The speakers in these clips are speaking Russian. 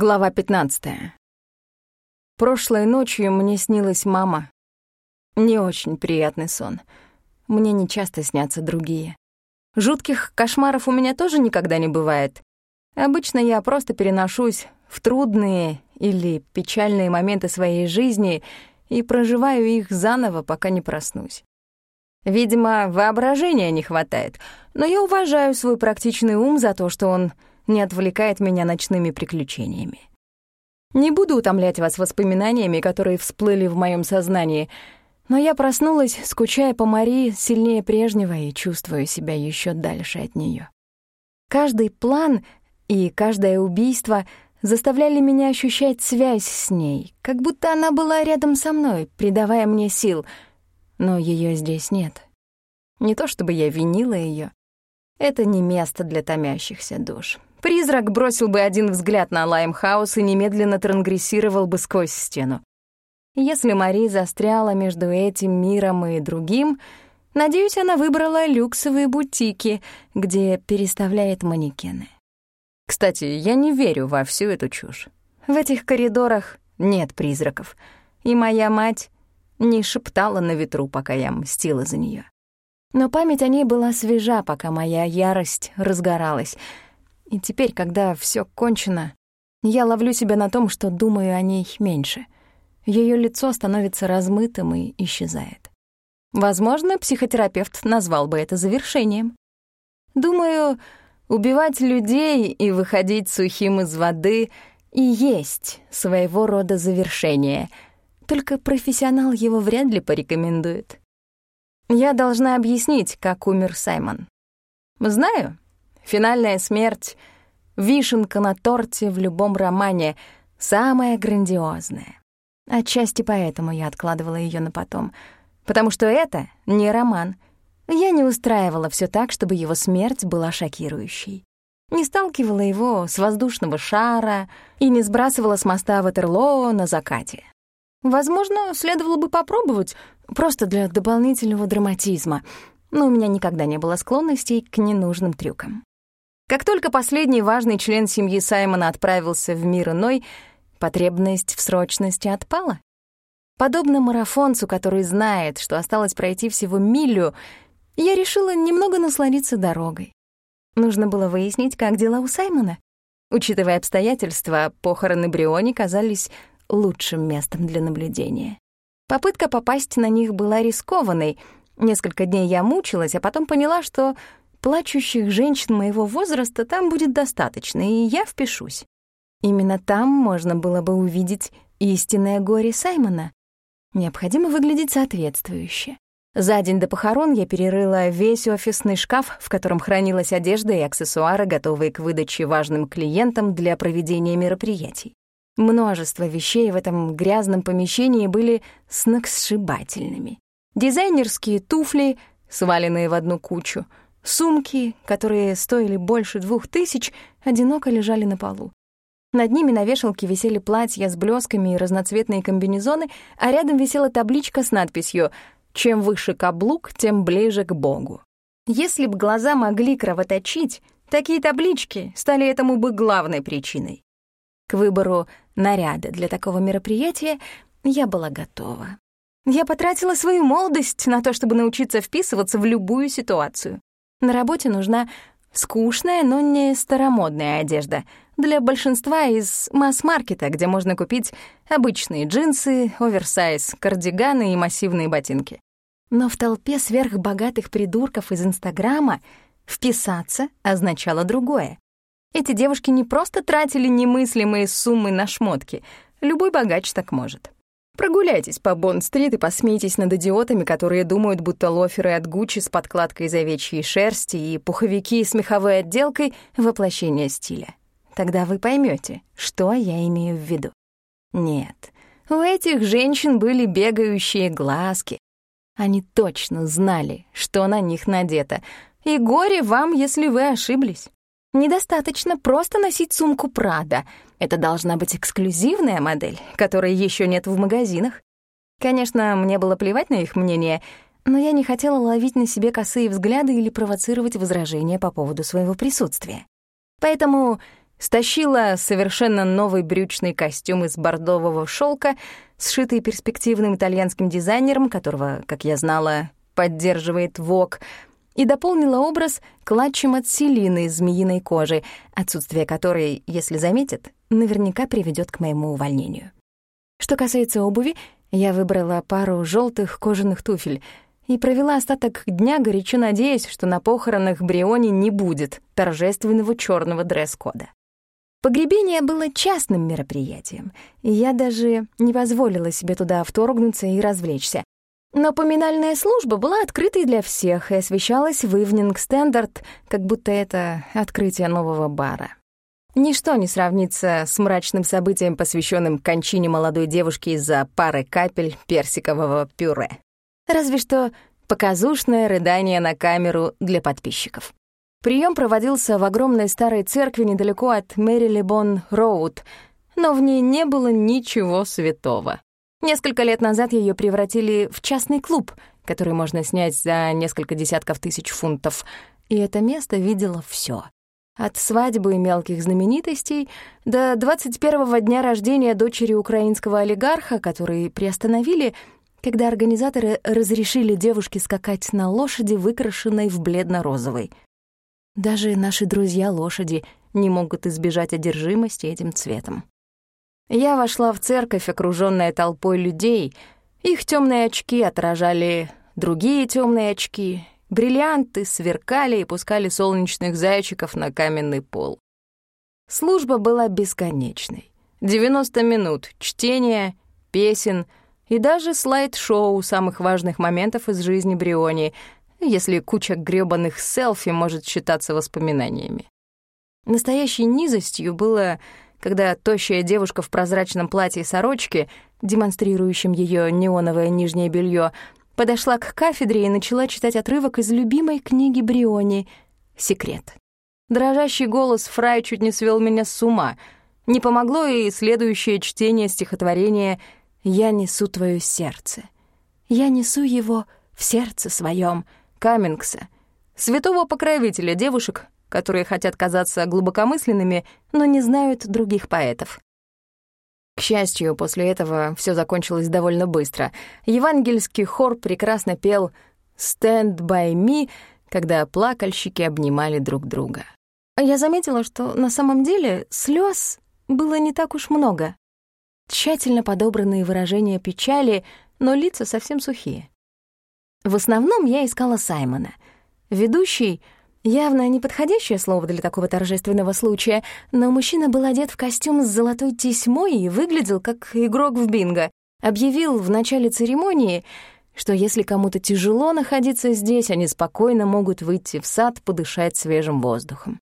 Глава 15. Прошлой ночью мне снилась мама. Не очень приятный сон. Мне не часто снятся другие. Жутких кошмаров у меня тоже никогда не бывает. Обычно я просто переношусь в трудные или печальные моменты своей жизни и проживаю их заново, пока не проснусь. Видимо, воображения не хватает, но я уважаю свой практичный ум за то, что он не отвлекает меня ночными приключениями. Не буду утомлять вас воспоминаниями, которые всплыли в моем сознании, но я проснулась, скучая по Марии сильнее прежнего и чувствую себя еще дальше от нее. Каждый план и каждое убийство заставляли меня ощущать связь с ней, как будто она была рядом со мной, придавая мне сил, но ее здесь нет. Не то чтобы я винила ее, это не место для томящихся душ. Призрак бросил бы один взгляд на Лаймхаус и немедленно трангрессировал бы сквозь стену. Если Мари застряла между этим миром и другим, надеюсь, она выбрала люксовые бутики, где переставляет манекены. Кстати, я не верю во всю эту чушь. В этих коридорах нет призраков, и моя мать не шептала на ветру, пока я мстила за нее. Но память о ней была свежа, пока моя ярость разгоралась — и теперь, когда все кончено, я ловлю себя на том, что думаю о ней меньше. Ее лицо становится размытым и исчезает. Возможно, психотерапевт назвал бы это завершением. Думаю, убивать людей и выходить сухим из воды и есть своего рода завершение, только профессионал его вряд ли порекомендует. Я должна объяснить, как умер Саймон. Знаю, Финальная смерть — вишенка на торте в любом романе, самая грандиозная. Отчасти поэтому я откладывала ее на потом, потому что это не роман. Я не устраивала все так, чтобы его смерть была шокирующей. Не сталкивала его с воздушного шара и не сбрасывала с моста Ватерлоо на закате. Возможно, следовало бы попробовать, просто для дополнительного драматизма, но у меня никогда не было склонностей к ненужным трюкам. Как только последний важный член семьи Саймона отправился в мир иной, потребность в срочности отпала. Подобно марафонцу, который знает, что осталось пройти всего милю, я решила немного насладиться дорогой. Нужно было выяснить, как дела у Саймона. Учитывая обстоятельства, похороны Бриони казались лучшим местом для наблюдения. Попытка попасть на них была рискованной. Несколько дней я мучилась, а потом поняла, что Плачущих женщин моего возраста там будет достаточно, и я впишусь. Именно там можно было бы увидеть истинное горе Саймона. Необходимо выглядеть соответствующе. За день до похорон я перерыла весь офисный шкаф, в котором хранилась одежда и аксессуары, готовые к выдаче важным клиентам для проведения мероприятий. Множество вещей в этом грязном помещении были сногсшибательными. Дизайнерские туфли, сваленные в одну кучу — Сумки, которые стоили больше двух тысяч, одиноко лежали на полу. Над ними на вешалке висели платья с блесками и разноцветные комбинезоны, а рядом висела табличка с надписью «Чем выше каблук, тем ближе к Богу». Если б глаза могли кровоточить, такие таблички стали этому бы главной причиной. К выбору наряда для такого мероприятия я была готова. Я потратила свою молодость на то, чтобы научиться вписываться в любую ситуацию. На работе нужна скучная, но не старомодная одежда для большинства из масс-маркета, где можно купить обычные джинсы, оверсайз, кардиганы и массивные ботинки. Но в толпе сверхбогатых придурков из Инстаграма вписаться означало другое. Эти девушки не просто тратили немыслимые суммы на шмотки, любой богач так может. Прогуляйтесь по Бонд-стрит и посмейтесь над идиотами, которые думают, будто лоферы от Гуччи с подкладкой из овечьей шерсти и пуховики с меховой отделкой — воплощение стиля. Тогда вы поймете, что я имею в виду. Нет, у этих женщин были бегающие глазки. Они точно знали, что на них надето, и горе вам, если вы ошиблись. Недостаточно просто носить сумку Прада — это должна быть эксклюзивная модель, которой еще нет в магазинах. Конечно, мне было плевать на их мнение, но я не хотела ловить на себе косые взгляды или провоцировать возражения по поводу своего присутствия. Поэтому стащила совершенно новый брючный костюм из бордового шелка, сшитый перспективным итальянским дизайнером, которого, как я знала, поддерживает ВОК, и дополнила образ клатчем от селины из змеиной кожи, отсутствие которой, если заметят, наверняка приведет к моему увольнению. Что касается обуви, я выбрала пару желтых кожаных туфель и провела остаток дня, горячо надеясь, что на похоронах Бриони не будет торжественного черного дресс-кода. Погребение было частным мероприятием, и я даже не позволила себе туда вторгнуться и развлечься, но поминальная служба была открытой для всех и освещалась в Evening Standard, как будто это открытие нового бара. Ничто не сравнится с мрачным событием, посвященным кончине молодой девушки из-за пары капель персикового пюре. Разве что показушное рыдание на камеру для подписчиков. Прием проводился в огромной старой церкви недалеко от Мэрилебон-Роуд, но в ней не было ничего святого. Несколько лет назад ее превратили в частный клуб, который можно снять за несколько десятков тысяч фунтов. И это место видело все: От свадьбы мелких знаменитостей до 21-го дня рождения дочери украинского олигарха, который приостановили, когда организаторы разрешили девушке скакать на лошади, выкрашенной в бледно-розовый. Даже наши друзья-лошади не могут избежать одержимости этим цветом. Я вошла в церковь, окружённая толпой людей. Их тёмные очки отражали другие тёмные очки. Бриллианты сверкали и пускали солнечных зайчиков на каменный пол. Служба была бесконечной. 90 минут чтения, песен и даже слайд-шоу самых важных моментов из жизни Бриони, если куча грёбаных селфи может считаться воспоминаниями. Настоящей низостью было когда тощая девушка в прозрачном платье и сорочке, демонстрирующем ее неоновое нижнее белье, подошла к кафедре и начала читать отрывок из любимой книги Бриони «Секрет». Дрожащий голос Фрай чуть не свел меня с ума. Не помогло и следующее чтение стихотворения «Я несу твое сердце». «Я несу его в сердце своем Каммингса, святого покровителя девушек, которые хотят казаться глубокомысленными, но не знают других поэтов. К счастью, после этого все закончилось довольно быстро. Евангельский хор прекрасно пел «Stand by me», когда плакальщики обнимали друг друга. Я заметила, что на самом деле слез было не так уж много. Тщательно подобранные выражения печали, но лица совсем сухие. В основном я искала Саймона. Ведущий — Явно неподходящее слово для такого торжественного случая, но мужчина был одет в костюм с золотой тесьмой и выглядел как игрок в бинго. Объявил в начале церемонии, что если кому-то тяжело находиться здесь, они спокойно могут выйти в сад подышать свежим воздухом.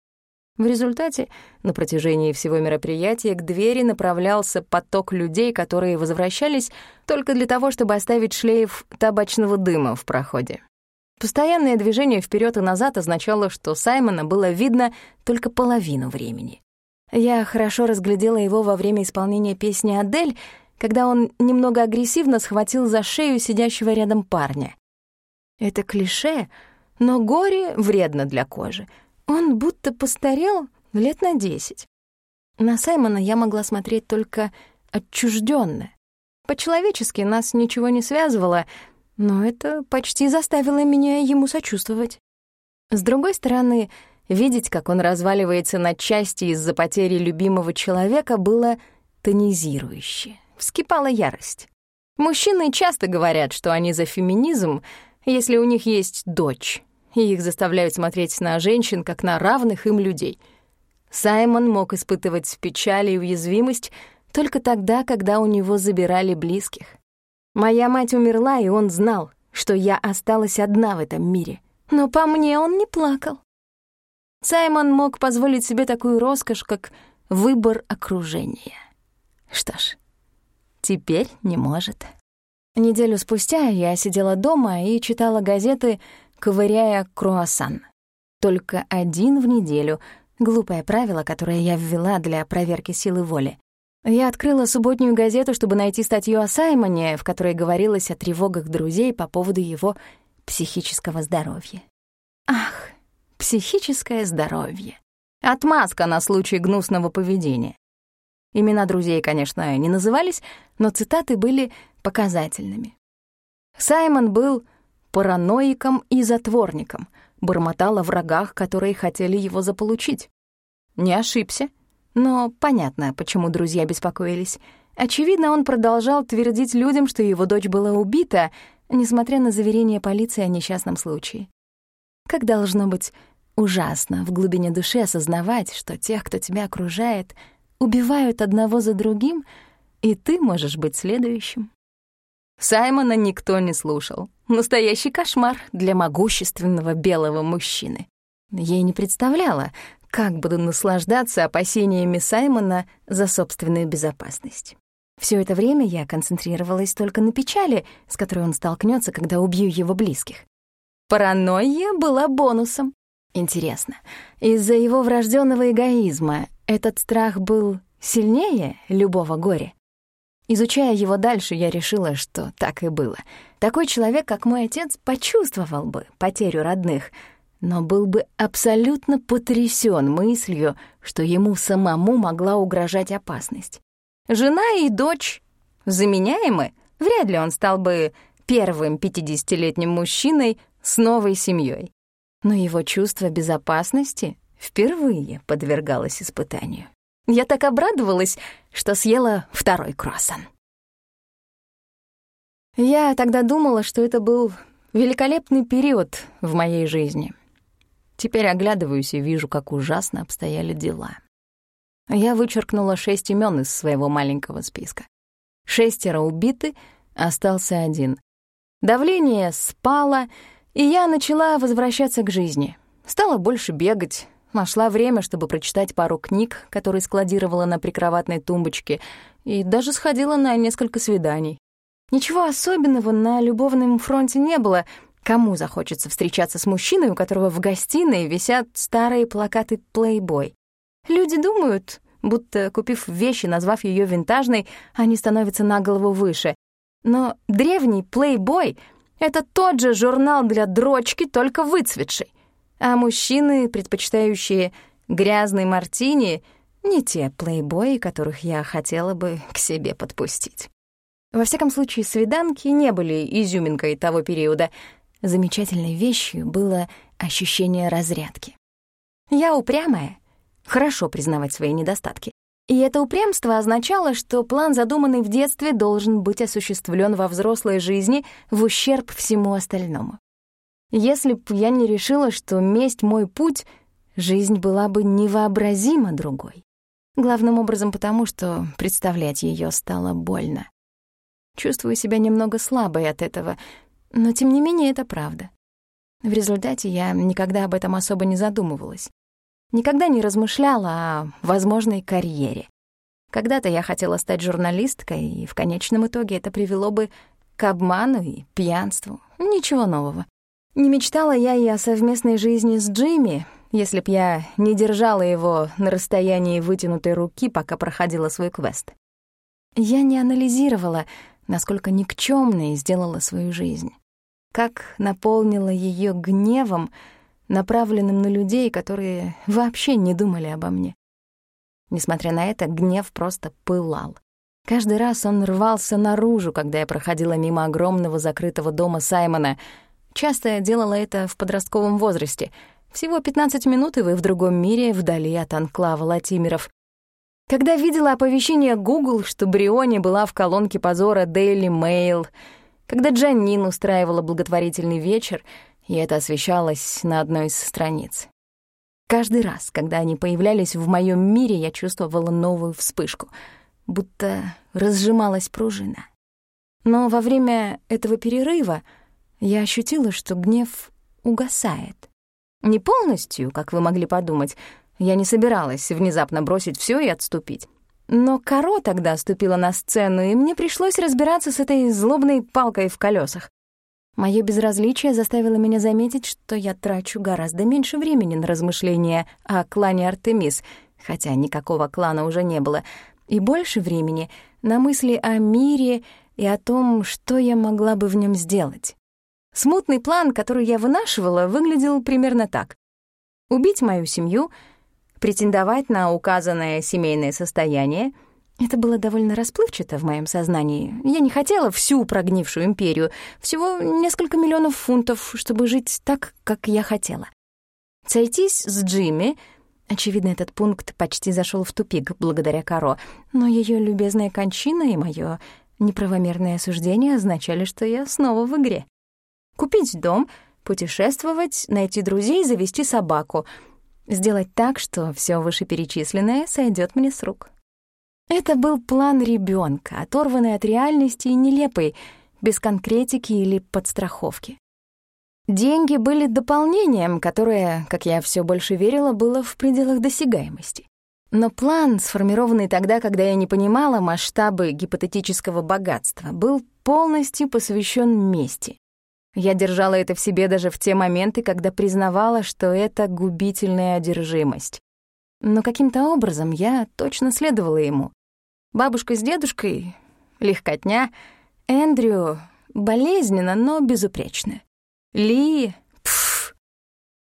В результате на протяжении всего мероприятия к двери направлялся поток людей, которые возвращались только для того, чтобы оставить шлейф табачного дыма в проходе. Постоянное движение вперед и назад означало, что Саймона было видно только половину времени. Я хорошо разглядела его во время исполнения песни «Адель», когда он немного агрессивно схватил за шею сидящего рядом парня. Это клише, но горе вредно для кожи. Он будто постарел лет на десять. На Саймона я могла смотреть только отчужденно. По-человечески нас ничего не связывало — но это почти заставило меня ему сочувствовать. С другой стороны, видеть, как он разваливается на части из-за потери любимого человека, было тонизирующе. Вскипала ярость. Мужчины часто говорят, что они за феминизм, если у них есть дочь, и их заставляют смотреть на женщин, как на равных им людей. Саймон мог испытывать печаль и уязвимость только тогда, когда у него забирали близких. Моя мать умерла, и он знал, что я осталась одна в этом мире. Но по мне он не плакал. Саймон мог позволить себе такую роскошь, как выбор окружения. Что ж, теперь не может. Неделю спустя я сидела дома и читала газеты, ковыряя круассан. Только один в неделю — глупое правило, которое я ввела для проверки силы воли. Я открыла субботнюю газету, чтобы найти статью о Саймоне, в которой говорилось о тревогах друзей по поводу его психического здоровья. Ах, психическое здоровье. Отмазка на случай гнусного поведения. Имена друзей, конечно, не назывались, но цитаты были показательными. Саймон был параноиком и затворником, бормотал о врагах, которые хотели его заполучить. Не ошибся, но понятно, почему друзья беспокоились. Очевидно, он продолжал твердить людям, что его дочь была убита, несмотря на заверение полиции о несчастном случае. Как должно быть ужасно в глубине души осознавать, что тех, кто тебя окружает, убивают одного за другим, и ты можешь быть следующим. Саймона никто не слушал. Настоящий кошмар для могущественного белого мужчины. Я не представляла, как буду наслаждаться опасениями Саймона за собственную безопасность. Все это время я концентрировалась только на печали, с которой он столкнется, когда убью его близких. Паранойя была бонусом. Интересно, из-за его врожденного эгоизма этот страх был сильнее любого горя? Изучая его дальше, я решила, что так и было. Такой человек, как мой отец, почувствовал бы потерю родных, но был бы абсолютно потрясен мыслью, что ему самому могла угрожать опасность. Жена и дочь заменяемы, вряд ли он стал бы первым 50-летним мужчиной с новой семьей. Но его чувство безопасности впервые подвергалось испытанию. Я так обрадовалась, что съела второй круассан. Я тогда думала, что это был великолепный период в моей жизни. Теперь оглядываюсь и вижу, как ужасно обстояли дела. Я вычеркнула шесть имен из своего маленького списка. Шестеро убиты, остался один. Давление спало, и я начала возвращаться к жизни. Стала больше бегать, нашла время, чтобы прочитать пару книг, которые складировала на прикроватной тумбочке, и даже сходила на несколько свиданий. Ничего особенного на любовном фронте не было. Кому захочется встречаться с мужчиной, у которого в гостиной висят старые плакаты «Плейбой»? Люди думают, будто, купив вещи, назвав ее винтажной, они становятся на голову выше. Но древний Playboy — это тот же журнал для дрочки, только выцветший. А мужчины, предпочитающие грязный мартини, не те плейбои, которых я хотела бы к себе подпустить. Во всяком случае, свиданки не были изюминкой того периода. Замечательной вещью было ощущение разрядки. Я упрямая, хорошо признавать свои недостатки. И это упрямство означало, что план, задуманный в детстве, должен быть осуществлен во взрослой жизни в ущерб всему остальному. Если б я не решила, что месть — мой путь, жизнь была бы невообразимо другой. Главным образом потому, что представлять ее стало больно. Чувствую себя немного слабой от этого, но тем не менее это правда. В результате я никогда об этом особо не задумывалась. Никогда не размышляла о возможной карьере. Когда-то я хотела стать журналисткой, и в конечном итоге это привело бы к обману и пьянству. Ничего нового. Не мечтала я и о совместной жизни с Джимми, если б я не держала его на расстоянии вытянутой руки, пока проходила свой квест. Я не анализировала, насколько никчёмной сделала свою жизнь. Как наполнила её гневом, направленным на людей, которые вообще не думали обо мне. Несмотря на это, гнев просто пылал. Каждый раз он рвался наружу, когда я проходила мимо огромного закрытого дома Саймона. Часто я делала это в подростковом возрасте. Всего 15 минут, и вы в другом мире, вдали от анклава Латимеров. Когда видела оповещение Google, что Бриони была в колонке позора Daily Mail, когда Джаннин устраивала благотворительный вечер, и это освещалось на одной из страниц. Каждый раз, когда они появлялись в моем мире, я чувствовала новую вспышку, будто разжималась пружина. Но во время этого перерыва я ощутила, что гнев угасает. Не полностью, как вы могли подумать, я не собиралась внезапно бросить все и отступить. Но Каро тогда ступила на сцену, и мне пришлось разбираться с этой злобной палкой в колесах. Моё безразличие заставило меня заметить, что я трачу гораздо меньше времени на размышления о клане Артемис, хотя никакого клана уже не было, и больше времени на мысли о мире и о том, что я могла бы в нём сделать. Смутный план, который я вынашивала, выглядел примерно так. Убить мою семью, претендовать на указанное семейное состояние. Это было довольно расплывчато в моем сознании. Я не хотела всю прогнившую империю, всего несколько миллионов фунтов, чтобы жить так, как я хотела. Сойтись с Джимми — Очевидно, этот пункт почти зашел в тупик благодаря Каро, но ее любезная кончина и мое неправомерное осуждение означали, что я снова в игре. Купить дом, путешествовать, найти друзей, завести собаку. Сделать так, что все вышеперечисленное сойдет мне с рук. Это был план ребенка, оторванный от реальности и нелепый, без конкретики или подстраховки. Деньги были дополнением, которое, как я все больше верила, было в пределах досягаемости. Но план, сформированный тогда, когда я не понимала масштабы гипотетического богатства, был полностью посвящен мести. Я держала это в себе даже в те моменты, когда признавала, что это губительная одержимость. Но каким-то образом я точно следовала ему. Бабушка с дедушкой — легкотня, Эндрю — болезненно, но безупречно. Ли, пф,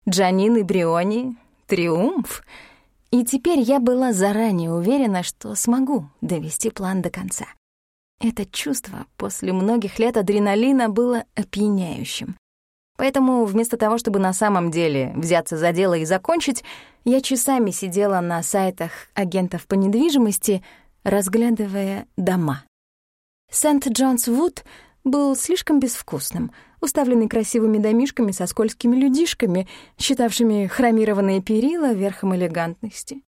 Джанин и Бриони, триумф. И теперь я была заранее уверена, что смогу довести план до конца. Это чувство после многих лет адреналина было опьяняющим. Поэтому вместо того, чтобы на самом деле взяться за дело и закончить, я часами сидела на сайтах агентов по недвижимости, разглядывая дома. Сент-Джонс-Вуд был слишком безвкусным — уставленный красивыми домишками со скользкими людишками, считавшими хромированные перила верхом элегантности.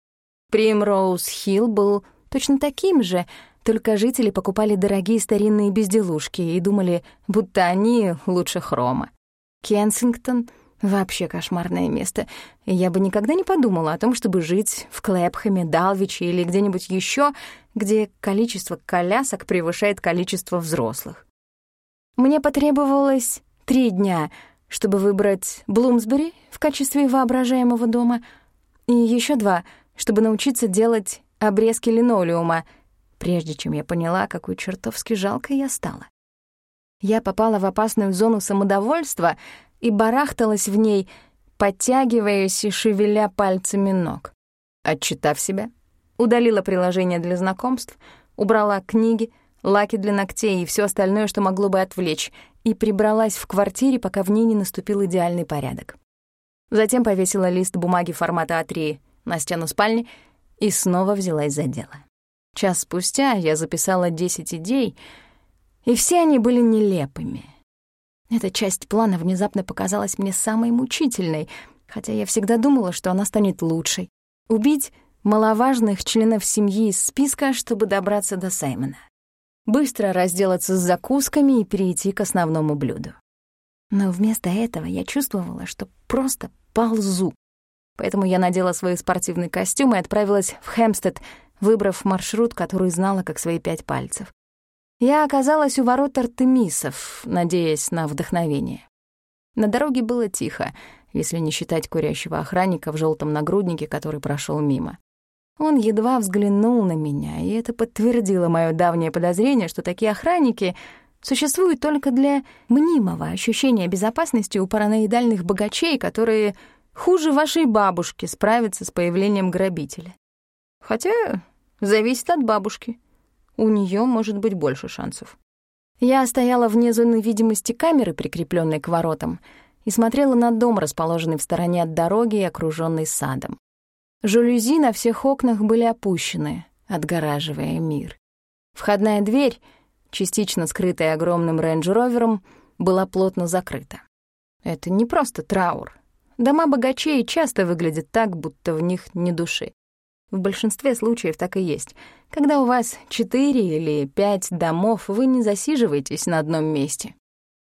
Примроуз-Хилл был точно таким же, только жители покупали дорогие старинные безделушки и думали, будто они лучше хрома. Кенсингтон — вообще кошмарное место. Я бы никогда не подумала о том, чтобы жить в Клэпхэме, Далвиче или где-нибудь еще, где количество колясок превышает количество взрослых. Мне потребовалось три дня, чтобы выбрать Блумсбери в качестве воображаемого дома, и еще два, чтобы научиться делать обрезки линолеума, прежде чем я поняла, какой чертовски жалкой я стала. Я попала в опасную зону самодовольства и барахталась в ней, подтягиваясь и шевеля пальцами ног. Отчитав себя, удалила приложение для знакомств, убрала книги, лаки для ногтей и все остальное, что могло бы отвлечь, и прибралась в квартире, пока в ней не наступил идеальный порядок. Затем повесила лист бумаги формата А3 на стену спальни и снова взялась за дело. Час спустя я записала 10 идей, и все они были нелепыми. Эта часть плана внезапно показалась мне самой мучительной, хотя я всегда думала, что она станет лучшей. Убить маловажных членов семьи из списка, чтобы добраться до Саймона быстро разделаться с закусками и перейти к основному блюду. Но вместо этого я чувствовала, что просто ползу. Поэтому я надела свой спортивный костюм и отправилась в Хэмстед, выбрав маршрут, который знала как свои пять пальцев. Я оказалась у ворот Артемисов, надеясь на вдохновение. На дороге было тихо, если не считать курящего охранника в желтом нагруднике, который прошел мимо. Он едва взглянул на меня, и это подтвердило моё давнее подозрение, что такие охранники существуют только для мнимого ощущения безопасности у параноидальных богачей, которые хуже вашей бабушки справятся с появлением грабителя. Хотя зависит от бабушки. У неё может быть больше шансов. Я стояла вне зоны видимости камеры, прикреплённой к воротам, и смотрела на дом, расположенный в стороне от дороги и окружённый садом. Жалюзи на всех окнах были опущены, отгораживая мир. Входная дверь, частично скрытая огромным рейндж-ровером, была плотно закрыта. Это не просто траур. Дома богачей часто выглядят так, будто в них ни души. В большинстве случаев так и есть. Когда у вас четыре или пять домов, вы не засиживаетесь на одном месте.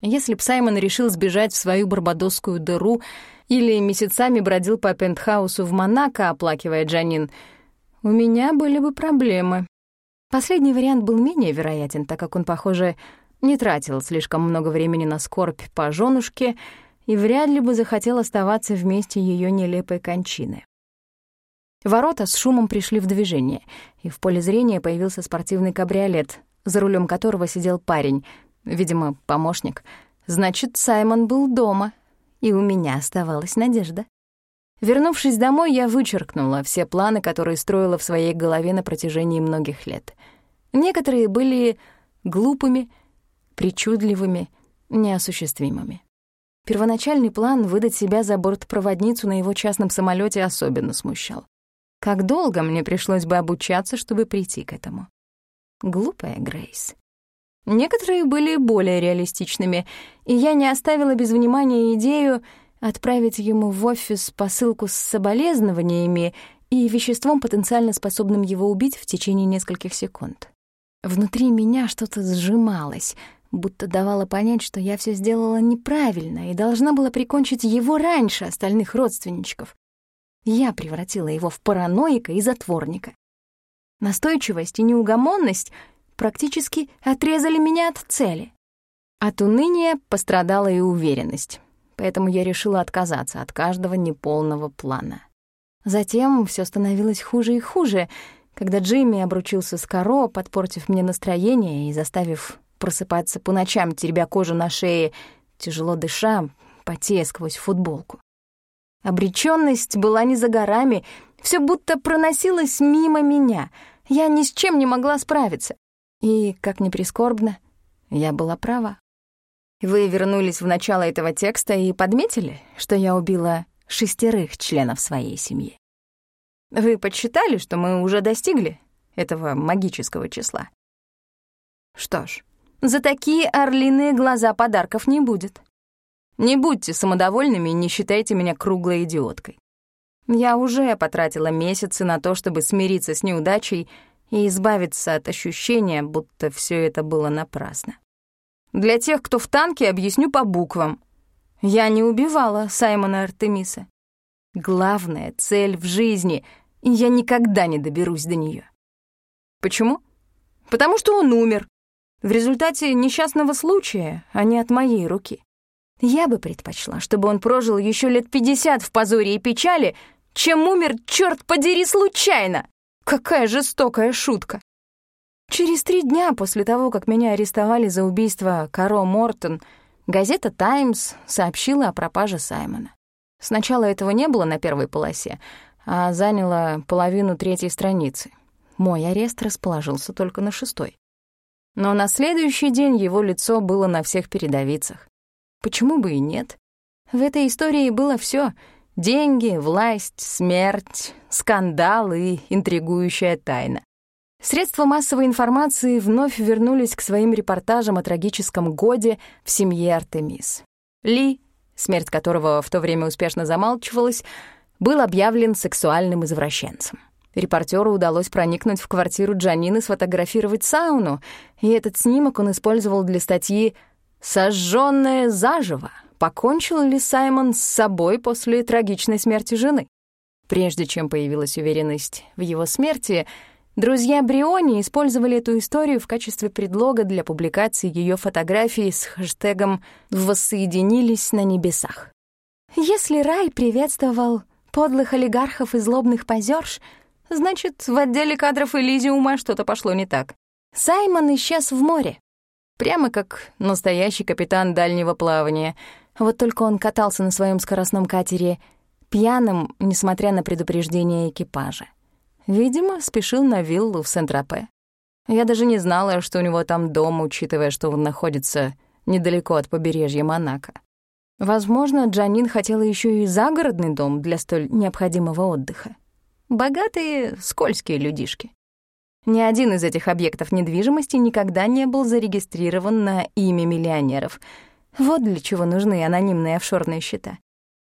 Если б Саймон решил сбежать в свою барбадосскую дыру или месяцами бродил по пентхаусу в Монако, оплакивая Джанин, у меня были бы проблемы. Последний вариант был менее вероятен, так как он, похоже, не тратил слишком много времени на скорбь по женушке и вряд ли бы захотел оставаться вместе ее нелепой кончины. Ворота с шумом пришли в движение, и в поле зрения появился спортивный кабриолет, за рулем которого сидел парень, Видимо, помощник. Значит, Саймон был дома, и у меня оставалась надежда. Вернувшись домой, я вычеркнула все планы, которые строила в своей голове на протяжении многих лет. Некоторые были глупыми, причудливыми, неосуществимыми. Первоначальный план выдать себя за бортпроводницу на его частном самолете особенно смущал. Как долго мне пришлось бы обучаться, чтобы прийти к этому? Глупая Грейс. Некоторые были более реалистичными, и я не оставила без внимания идею отправить ему в офис посылку с соболезнованиями и веществом, потенциально способным его убить в течение нескольких секунд. Внутри меня что-то сжималось, будто давало понять, что я все сделала неправильно и должна была прикончить его раньше остальных родственничков. Я превратила его в параноика и затворника. Настойчивость и неугомонность практически отрезали меня от цели. От уныния пострадала и уверенность, поэтому я решила отказаться от каждого неполного плана. Затем все становилось хуже и хуже, когда Джимми обручился с Каро, подпортив мне настроение и заставив просыпаться по ночам, теребя кожу на шее, тяжело дыша, потея сквозь футболку. Обречённость была не за горами, все будто проносилось мимо меня. Я ни с чем не могла справиться. И, как ни прискорбно, я была права. Вы вернулись в начало этого текста и подметили, что я убила шестерых членов своей семьи. Вы подсчитали, что мы уже достигли этого магического числа? Что ж, за такие орлиные глаза подарков не будет. Не будьте самодовольными и не считайте меня круглой идиоткой. Я уже потратила месяцы на то, чтобы смириться с неудачей и избавиться от ощущения, будто все это было напрасно. Для тех, кто в танке, объясню по буквам. Я не убивала Саймона Артемиса. Главная цель в жизни, и я никогда не доберусь до нее. Почему? Потому что он умер. В результате несчастного случая, а не от моей руки. Я бы предпочла, чтобы он прожил еще лет пятьдесят в позоре и печали, чем умер, черт подери, случайно. Какая жестокая шутка. Через три дня после того, как меня арестовали за убийство Каро Мортон, газета «Таймс» сообщила о пропаже Саймона. Сначала этого не было на первой полосе, а заняло половину третьей страницы. Мой арест расположился только на шестой. Но на следующий день его лицо было на всех передовицах. Почему бы и нет? В этой истории было все: деньги, власть, смерть, скандал и интригующая тайна. Средства массовой информации вновь вернулись к своим репортажам о трагическом годе в семье Артемис. Ли, смерть которого в то время успешно замалчивалась, был объявлен сексуальным извращенцем. Репортеру удалось проникнуть в квартиру Джанины, сфотографировать сауну, и этот снимок он использовал для статьи «Сожжённая заживо. Покончил ли Саймон с собой после трагичной смерти жены?» Прежде чем появилась уверенность в его смерти, друзья Бриони использовали эту историю в качестве предлога для публикации ее фотографий с хэштегом «Воссоединились на небесах». Если рай приветствовал подлых олигархов и злобных позерш, Значит, в отделе кадров Элизиума что-то пошло не так. Саймон исчез в море. Прямо как настоящий капитан дальнего плавания. Вот только он катался на своем скоростном катере пьяным, несмотря на предупреждение экипажа. Видимо, спешил на виллу в Сент-Тропе. Я даже не знала, что у него там дом, учитывая, что он находится недалеко от побережья Монако. Возможно, Джанин хотела еще и загородный дом для столь необходимого отдыха. Богатые, скользкие людишки. Ни один из этих объектов недвижимости никогда не был зарегистрирован на имя миллионеров. Вот для чего нужны анонимные офшорные счета.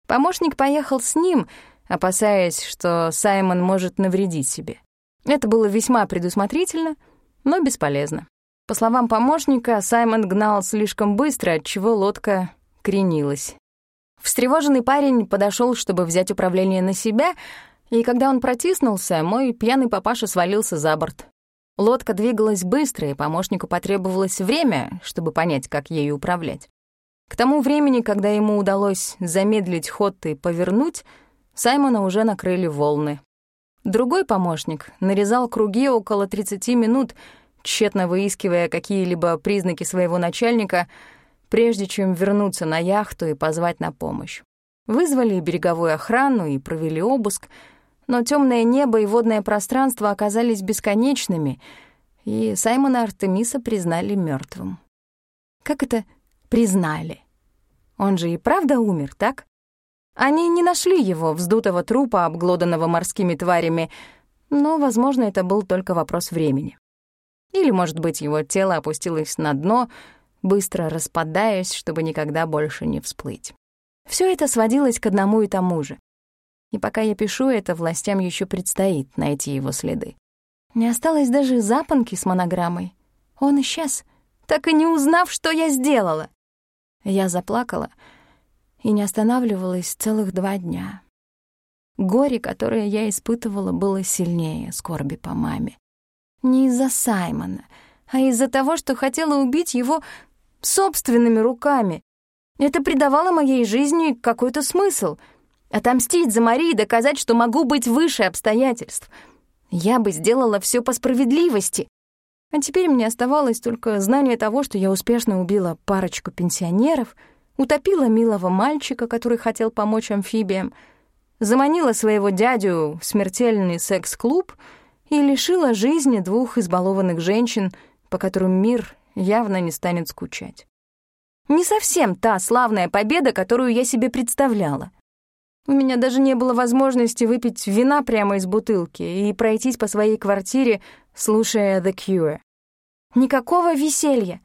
Помощник поехал с ним, опасаясь, что Саймон может навредить себе. Это было весьма предусмотрительно, но бесполезно. По словам помощника, Саймон гнал слишком быстро, отчего лодка кренилась. Встревоженный парень подошел, чтобы взять управление на себя, и когда он протиснулся, мой пьяный папаша свалился за борт. Лодка двигалась быстро, и помощнику потребовалось время, чтобы понять, как ею управлять. К тому времени, когда ему удалось замедлить ход и повернуть, Саймона уже накрыли волны. Другой помощник нарезал круги около 30 минут, тщетно выискивая какие-либо признаки своего начальника, прежде чем вернуться на яхту и позвать на помощь. Вызвали береговую охрану и провели обыск, но темное небо и водное пространство оказались бесконечными, и Саймона Артемиса признали мертвым. Как это признали? Он же и правда умер, так? Они не нашли его, вздутого трупа, обглоданного морскими тварями, но, возможно, это был только вопрос времени. Или, может быть, его тело опустилось на дно, быстро распадаясь, чтобы никогда больше не всплыть. Все это сводилось к одному и тому же. И пока я пишу это, властям еще предстоит найти его следы. Не осталось даже запонки с монограммой. Он исчез, так и не узнав, что я сделала. Я заплакала и не останавливалась целых два дня. Горе, которое я испытывала, было сильнее скорби по маме. Не из-за Саймона, а из-за того, что хотела убить его собственными руками. Это придавало моей жизни какой-то смысл. Отомстить за Мари и доказать, что могу быть выше обстоятельств. Я бы сделала все по справедливости. А теперь мне оставалось только знание того, что я успешно убила парочку пенсионеров, утопила милого мальчика, который хотел помочь амфибиям, заманила своего дядю в смертельный секс-клуб и лишила жизни двух избалованных женщин, по которым мир явно не станет скучать. Не совсем та славная победа, которую я себе представляла. У меня даже не было возможности выпить вина прямо из бутылки и пройтись по своей квартире, слушая The Cure. Никакого веселья.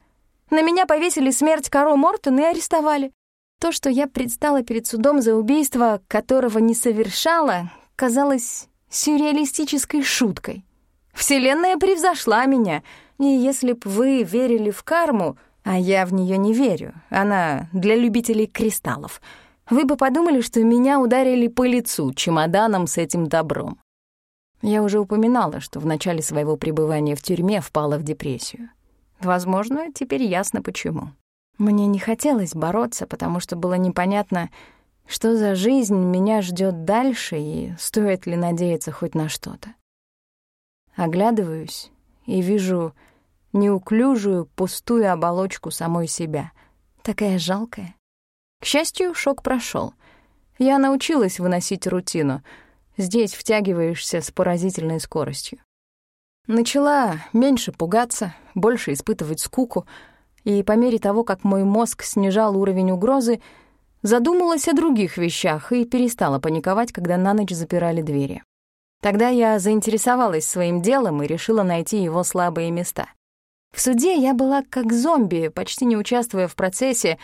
На меня повесили смерть Каро Мортон и арестовали. То, что я предстала перед судом за убийство, которого не совершала, казалось сюрреалистической шуткой. Вселенная превзошла меня, и если б вы верили в карму, а я в нее не верю, она для любителей кристаллов, вы бы подумали, что меня ударили по лицу чемоданом с этим добром. Я уже упоминала, что в начале своего пребывания в тюрьме впала в депрессию. Возможно, теперь ясно почему. Мне не хотелось бороться, потому что было непонятно, что за жизнь меня ждет дальше и стоит ли надеяться хоть на что-то. Оглядываюсь и вижу неуклюжую, пустую оболочку самой себя, такая жалкая. К счастью, шок прошел. Я научилась выносить рутину. Здесь втягиваешься с поразительной скоростью. Начала меньше пугаться, больше испытывать скуку — и по мере того, как мой мозг снижал уровень угрозы, задумалась о других вещах и перестала паниковать, когда на ночь запирали двери. Тогда я заинтересовалась своим делом и решила найти его слабые места. В суде я была как зомби, почти не участвуя в процессе,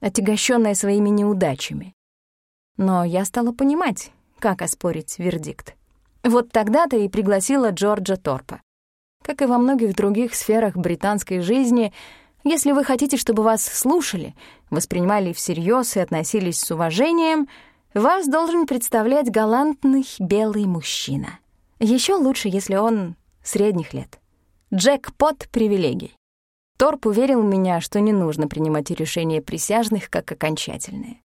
отягощенная своими неудачами. Но я стала понимать, как оспорить вердикт. Вот тогда-то и пригласила Джорджа Торпа. Как и во многих других сферах британской жизни — если вы хотите, чтобы вас слушали, воспринимали всерьез и относились с уважением, вас должен представлять галантный белый мужчина. Еще лучше, если он средних лет. Джекпот привилегий. Торп уверил меня, что не нужно принимать решения присяжных как окончательные.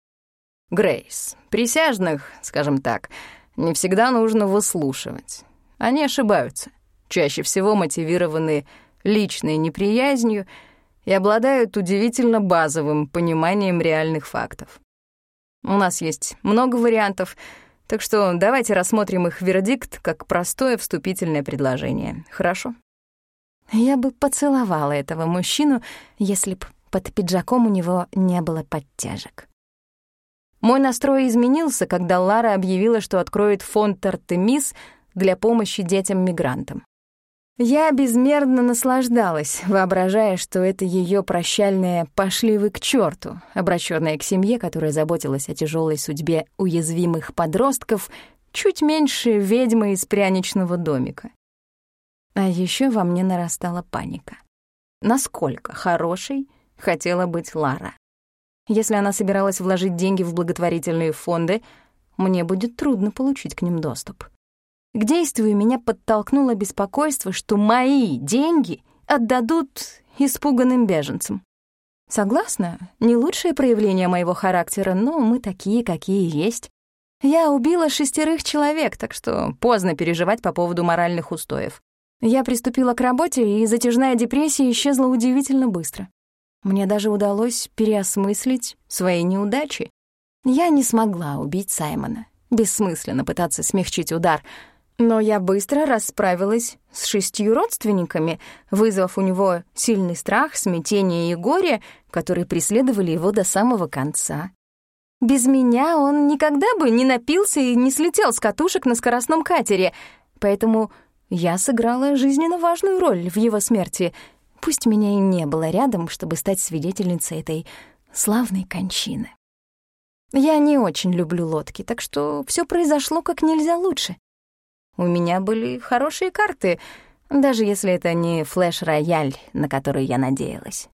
Грейс, присяжных, скажем так, не всегда нужно выслушивать. Они ошибаются, чаще всего мотивированы личной неприязнью — и обладают удивительно базовым пониманием реальных фактов. У нас есть много вариантов, так что давайте рассмотрим их вердикт как простое вступительное предложение. Хорошо? Я бы поцеловала этого мужчину, если б под пиджаком у него не было подтяжек. Мой настрой изменился, когда Лара объявила, что откроет фонд Артемис для помощи детям-мигрантам. Я безмерно наслаждалась, воображая, что это ее прощальное «пошли вы к черту, обращенное к семье, которая заботилась о тяжелой судьбе уязвимых подростков, чуть меньше ведьмы из пряничного домика. А еще во мне нарастала паника. Насколько хорошей хотела быть Лара? Если она собиралась вложить деньги в благотворительные фонды, мне будет трудно получить к ним доступ. К действию меня подтолкнуло беспокойство, что мои деньги отдадут испуганным беженцам. Согласна, не лучшее проявление моего характера, но мы такие, какие есть. Я убила шестерых человек, так что поздно переживать по поводу моральных устоев. Я приступила к работе, и затяжная депрессия исчезла удивительно быстро. Мне даже удалось переосмыслить свои неудачи. Я не смогла убить Саймона. Бессмысленно пытаться смягчить удар. Но я быстро расправилась с шестью родственниками, вызвав у него сильный страх, смятение и горе, которые преследовали его до самого конца. Без меня он никогда бы не напился и не слетел с катушек на скоростном катере, поэтому я сыграла жизненно важную роль в его смерти, пусть меня и не было рядом, чтобы стать свидетельницей этой славной кончины. Я не очень люблю лодки, так что все произошло как нельзя лучше. У меня были хорошие карты, даже если это не флеш-рояль, на который я надеялась.